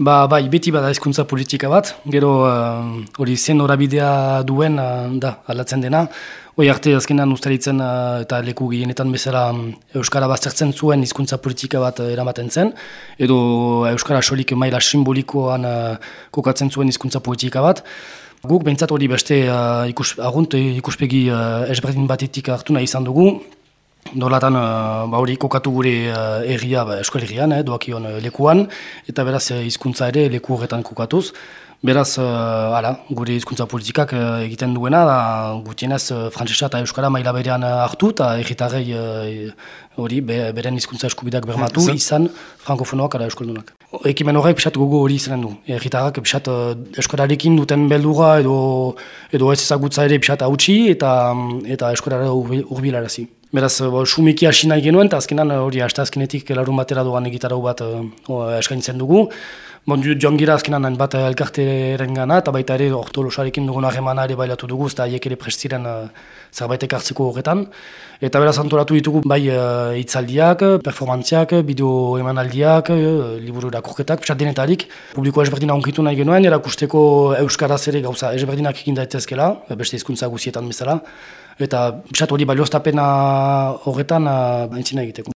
Ba, bai, beti bada hizkuntza politika bat, gero uh, hori zen horabidea duen uh, da, aldatzen dena. Hoi arte azkenan ustaritzen uh, eta leku gehienetan bezala um, Euskara baztertzen zuen hizkuntza politika bat uh, eramaten zen, edo Euskara solik maila simbolikoan uh, kokatzen zuen hizkuntza politika bat. Guk behintzat hori beste uh, ikus, agunt ikuspegi uh, esberdin batetik hartu nahi izan dugu, Dolatan, uh, ba hori kokatu gure uh, erria, ba, errian, eh, doakion uh, lekuan, eta beraz hizkuntza ere leku horretan kokatuz. Beraz, uh, ala, gure hizkuntza politikak uh, egiten duena, da gutienez uh, frantzesa eta euskara maila berean hartu, eta erritarrei hori be, beren hizkuntza eskubideak bermatu, izan frankofonoak eta euskaldunak. Ekimen horrek pixat gogo hori izanen du. Erritarrak pixat uh, eskolarekin duten beldura edo, edo ez ezagutza ere pixat hautsi eta, eta eskolare urbilarazi. Beraz, bo, sumiki hasi nahi genuen, eta azkenan hori hasta azkenetik larun batera doan egitarau bat uh, eskaintzen dugu. Bon, joan gira azkenan bat elkarteren gana, eta baita ere ortolosarekin dugun ahemana ere bailatu dugu, eta haiek ere prestiren uh, zerbaitek hartzeko horretan. Eta beraz antolatu ditugu bai uh, itzaldiak, performantziak, bideo emanaldiak, uh, liburu erakurketak, pixat denetarik. Publiko ezberdina onkitu nahi genuen, erakusteko Euskaraz ere gauza ezberdinak egin daitezkela, beste hizkuntza guzietan bezala eta bisatu hori balioztapena horretan uh, aintzina egiteko.